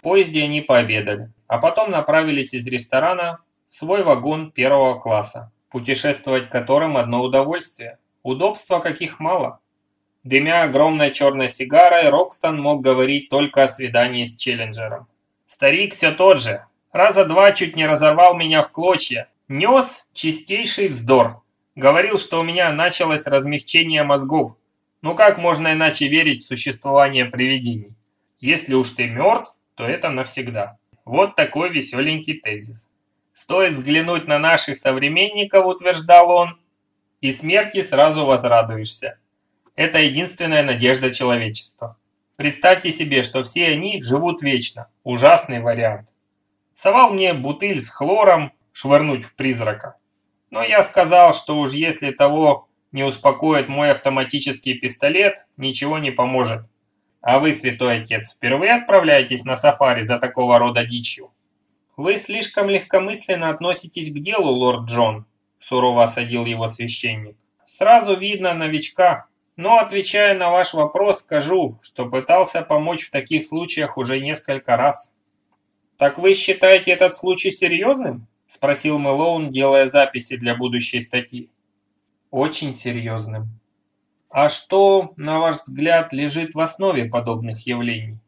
поезде они пообедали, а потом направились из ресторана в свой вагон первого класса, путешествовать которым одно удовольствие. Удобства каких мало. Дымя огромной черной сигарой, Рокстон мог говорить только о свидании с Челленджером. Старик все тот же. Раза два чуть не разорвал меня в клочья. Нес чистейший вздор. Говорил, что у меня началось размягчение мозгов. Ну как можно иначе верить в существование привидений? Если уж ты мертв, то это навсегда. Вот такой веселенький тезис. Стоит взглянуть на наших современников, утверждал он, и смерти сразу возрадуешься. Это единственная надежда человечества. Представьте себе, что все они живут вечно. Ужасный вариант. Совал мне бутыль с хлором швырнуть в призрака. Но я сказал, что уж если того не успокоит мой автоматический пистолет, ничего не поможет. А вы, святой отец, впервые отправляетесь на сафари за такого рода дичью? Вы слишком легкомысленно относитесь к делу, лорд Джон, сурово осадил его священник. Сразу видно новичка. Но, отвечая на ваш вопрос, скажу, что пытался помочь в таких случаях уже несколько раз. Так вы считаете этот случай серьезным? Спросил Мэлоун, делая записи для будущей статьи. Очень серьезным. А что, на ваш взгляд, лежит в основе подобных явлений?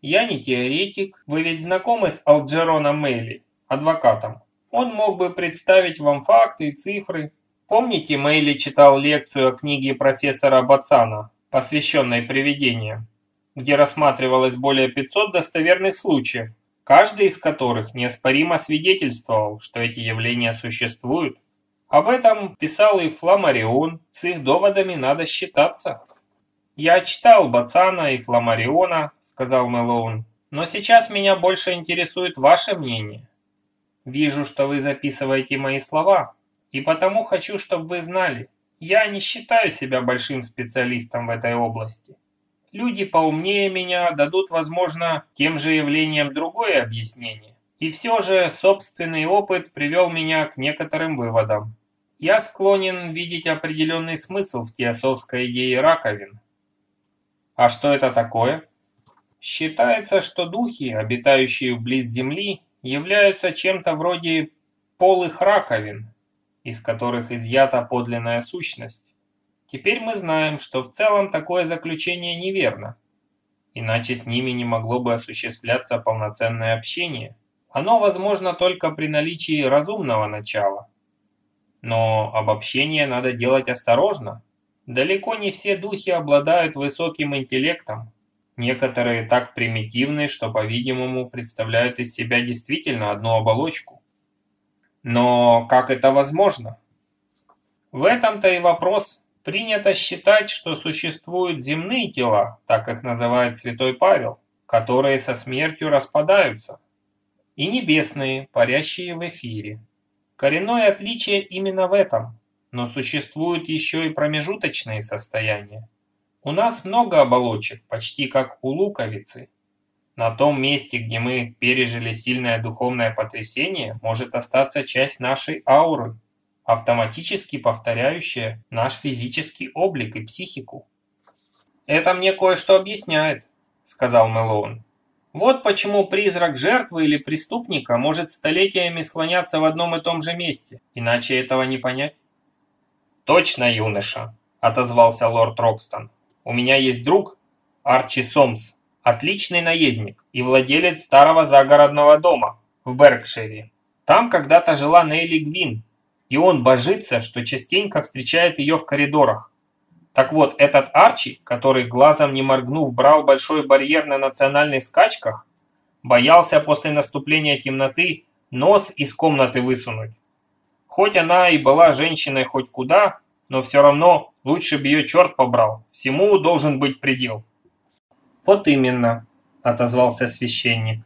Я не теоретик, вы ведь знакомы с Алджероном Мейли, адвокатом. Он мог бы представить вам факты и цифры. Помните, Мейли читал лекцию о книге профессора Бацана, посвященной привидениям, где рассматривалось более 500 достоверных случаев, каждый из которых неоспоримо свидетельствовал, что эти явления существуют. Об этом писал и Фламарион, с их доводами надо считаться. «Я читал Бацана и Фламариона», — сказал Мэлоун, «но сейчас меня больше интересует ваше мнение. Вижу, что вы записываете мои слова, и потому хочу, чтобы вы знали, я не считаю себя большим специалистом в этой области. Люди поумнее меня дадут, возможно, тем же явлениям другое объяснение. И все же собственный опыт привел меня к некоторым выводам. Я склонен видеть определенный смысл в теософской идее раковин. А что это такое? Считается, что духи, обитающие вблизи Земли, являются чем-то вроде полых раковин, из которых изъята подлинная сущность. Теперь мы знаем, что в целом такое заключение неверно, иначе с ними не могло бы осуществляться полноценное общение. Оно возможно только при наличии разумного начала – но обобщение надо делать осторожно. Далеко не все духи обладают высоким интеллектом. Некоторые так примитивны, что, по-видимому, представляют из себя действительно одну оболочку. Но как это возможно? В этом-то и вопрос. Принято считать, что существуют земные тела, так их называет святой Павел, которые со смертью распадаются, и небесные, парящие в эфире. Коренное отличие именно в этом, но существуют еще и промежуточные состояния. У нас много оболочек, почти как у луковицы. На том месте, где мы пережили сильное духовное потрясение, может остаться часть нашей ауры, автоматически повторяющая наш физический облик и психику. «Это мне кое-что объясняет», — сказал Мэлоун. Вот почему призрак жертвы или преступника может столетиями слоняться в одном и том же месте, иначе этого не понять. «Точно, юноша», – отозвался лорд Рокстон. «У меня есть друг, Арчи Сомс, отличный наездник и владелец старого загородного дома в Беркшире. Там когда-то жила Нейли Гвин, и он божится, что частенько встречает ее в коридорах. Так вот, этот Арчи, который глазом не моргнув брал большой барьер на национальных скачках, боялся после наступления темноты нос из комнаты высунуть. Хоть она и была женщиной хоть куда, но все равно лучше бы ее черт побрал, всему должен быть предел. «Вот именно», – отозвался священник.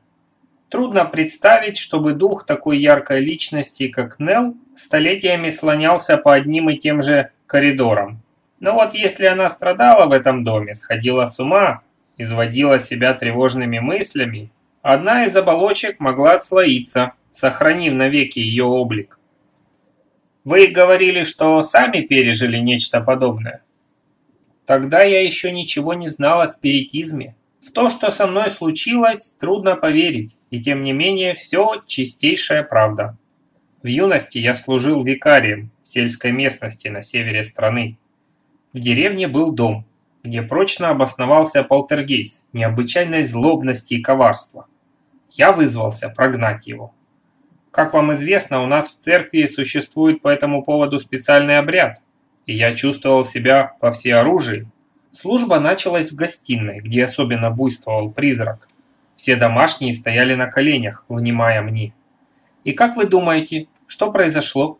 Трудно представить, чтобы дух такой яркой личности, как Нелл, столетиями слонялся по одним и тем же коридорам. Но вот если она страдала в этом доме, сходила с ума, изводила себя тревожными мыслями, одна из оболочек могла отслоиться, сохранив навеки ее облик. Вы говорили, что сами пережили нечто подобное. Тогда я еще ничего не знал о спиритизме. В то, что со мной случилось, трудно поверить, и тем не менее все чистейшая правда. В юности я служил викарием в сельской местности на севере страны. В деревне был дом, где прочно обосновался полтергейс необычайной злобности и коварства. Я вызвался прогнать его. Как вам известно, у нас в церкви существует по этому поводу специальный обряд, и я чувствовал себя во всеоружии. Служба началась в гостиной, где особенно буйствовал призрак. Все домашние стояли на коленях, внимая мне. И как вы думаете, что произошло?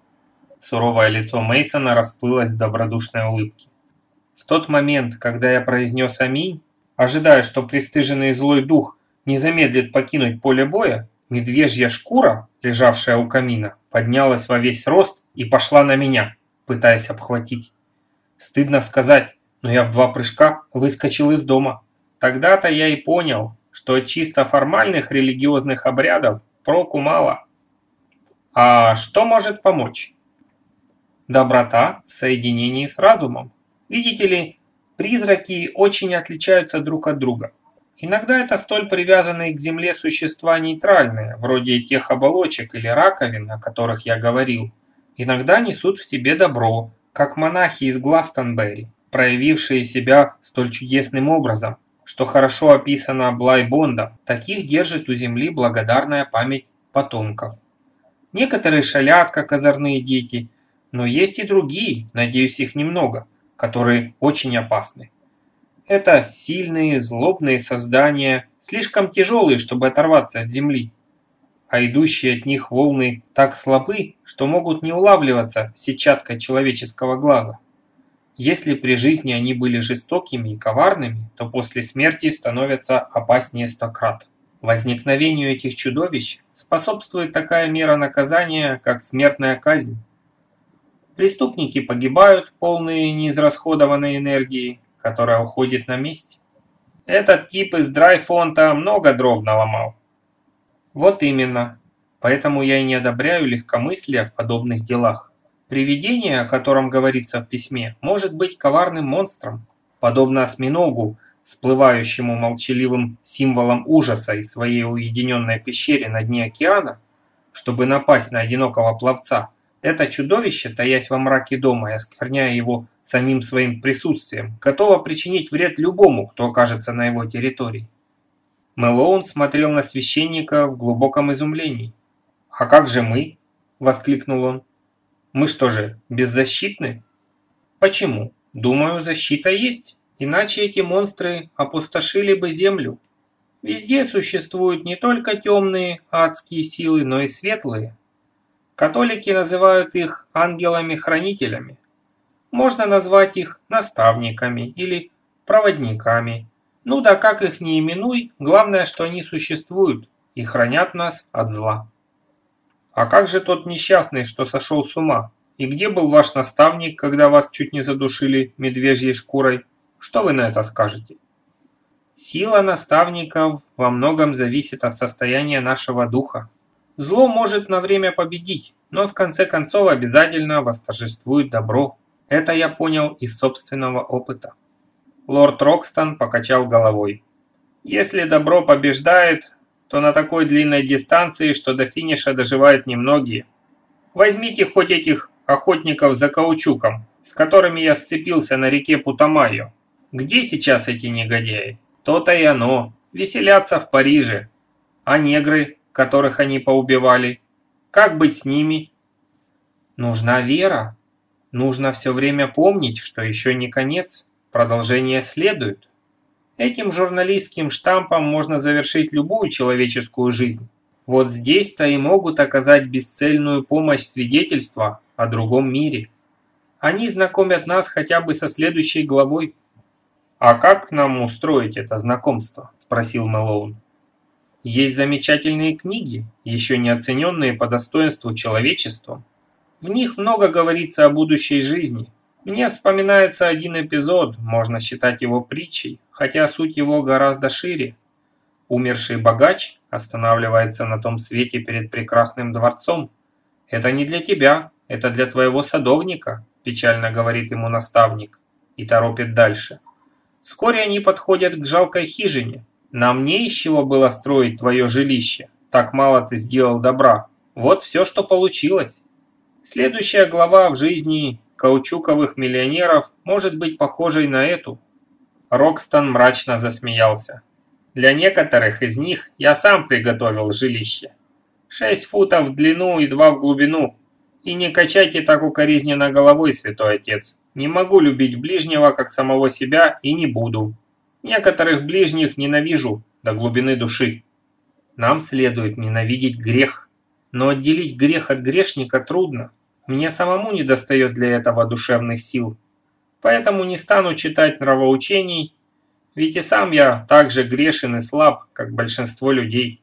Суровое лицо Мейсона расплылось в добродушной улыбке. В тот момент, когда я произнес «Аминь», ожидая, что пристыженный злой дух не замедлит покинуть поле боя, медвежья шкура, лежавшая у камина, поднялась во весь рост и пошла на меня, пытаясь обхватить. Стыдно сказать, но я в два прыжка выскочил из дома. Тогда-то я и понял, что от чисто формальных религиозных обрядов проку мало. А что может помочь? Доброта в соединении с разумом. Видите ли, призраки очень отличаются друг от друга. Иногда это столь привязанные к Земле существа нейтральные, вроде тех оболочек или раковин, о которых я говорил. Иногда несут в себе добро, как монахи из Гластонберри, проявившие себя столь чудесным образом, что хорошо описано Блайбондом. Таких держит у Земли благодарная память потомков. Некоторые шалят, как озорные дети, но есть и другие, надеюсь, их немного – которые очень опасны. Это сильные, злобные создания, слишком тяжелые, чтобы оторваться от земли. А идущие от них волны так слабы, что могут не улавливаться сетчаткой человеческого глаза. Если при жизни они были жестокими и коварными, то после смерти становятся опаснее сто крат. Возникновению этих чудовищ способствует такая мера наказания, как смертная казнь. Преступники погибают, полные неизрасходованной энергии, которая уходит на месть. Этот тип из драйфонта много дров наломал. Вот именно. Поэтому я и не одобряю легкомыслия в подобных делах. Привидение, о котором говорится в письме, может быть коварным монстром, подобно осьминогу, всплывающему молчаливым символом ужаса из своей уединенной пещере на дне океана, чтобы напасть на одинокого пловца – это чудовище, таясь во мраке дома и оскверняя его самим своим присутствием, готово причинить вред любому, кто окажется на его территории. Мэлоун смотрел на священника в глубоком изумлении. «А как же мы?» – воскликнул он. «Мы что же, беззащитны?» «Почему? Думаю, защита есть, иначе эти монстры опустошили бы землю. Везде существуют не только темные адские силы, но и светлые. Католики называют их ангелами-хранителями. Можно назвать их наставниками или проводниками. Ну да как их не именуй, главное, что они существуют и хранят нас от зла. А как же тот несчастный, что сошел с ума? И где был ваш наставник, когда вас чуть не задушили медвежьей шкурой? Что вы на это скажете? Сила наставников во многом зависит от состояния нашего духа. Зло может на время победить, но в конце концов обязательно восторжествует добро. Это я понял из собственного опыта. Лорд Рокстон покачал головой. Если добро побеждает, то на такой длинной дистанции, что до финиша доживают немногие. Возьмите хоть этих охотников за каучуком, с которыми я сцепился на реке Путамайо. Где сейчас эти негодяи? То-то и оно. Веселятся в Париже. А негры, которых они поубивали. Как быть с ними? Нужна вера. Нужно все время помнить, что еще не конец. Продолжение следует. Этим журналистским штампом можно завершить любую человеческую жизнь. Вот здесь-то и могут оказать бесцельную помощь свидетельства о другом мире. Они знакомят нас хотя бы со следующей главой. «А как нам устроить это знакомство?» – спросил Мэлоун. Есть замечательные книги, еще не оцененные по достоинству человечеством. В них много говорится о будущей жизни. Мне вспоминается один эпизод, можно считать его притчей, хотя суть его гораздо шире. Умерший богач останавливается на том свете перед прекрасным дворцом. «Это не для тебя, это для твоего садовника», печально говорит ему наставник и торопит дальше. Вскоре они подходят к жалкой хижине, Нам не из чего было строить твое жилище, так мало ты сделал добра. Вот все, что получилось. Следующая глава в жизни каучуковых миллионеров может быть похожей на эту. Рокстон мрачно засмеялся. Для некоторых из них я сам приготовил жилище. Шесть футов в длину и два в глубину. И не качайте так укоризненно головой, святой отец. Не могу любить ближнего, как самого себя, и не буду. Некоторых ближних ненавижу до глубины души. Нам следует ненавидеть грех. Но отделить грех от грешника трудно. Мне самому не достает для этого душевных сил. Поэтому не стану читать нравоучений, ведь и сам я так же грешен и слаб, как большинство людей.